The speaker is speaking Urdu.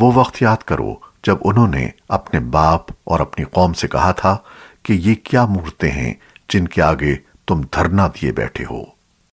وہ وقت یاد کرو جب انہوں نے اپنے باپ اور اپنی قوم سے کہا تھا کہ یہ کیا مورتیں ہیں جن کے آگے تم دھرنا دیے بیٹھے ہو۔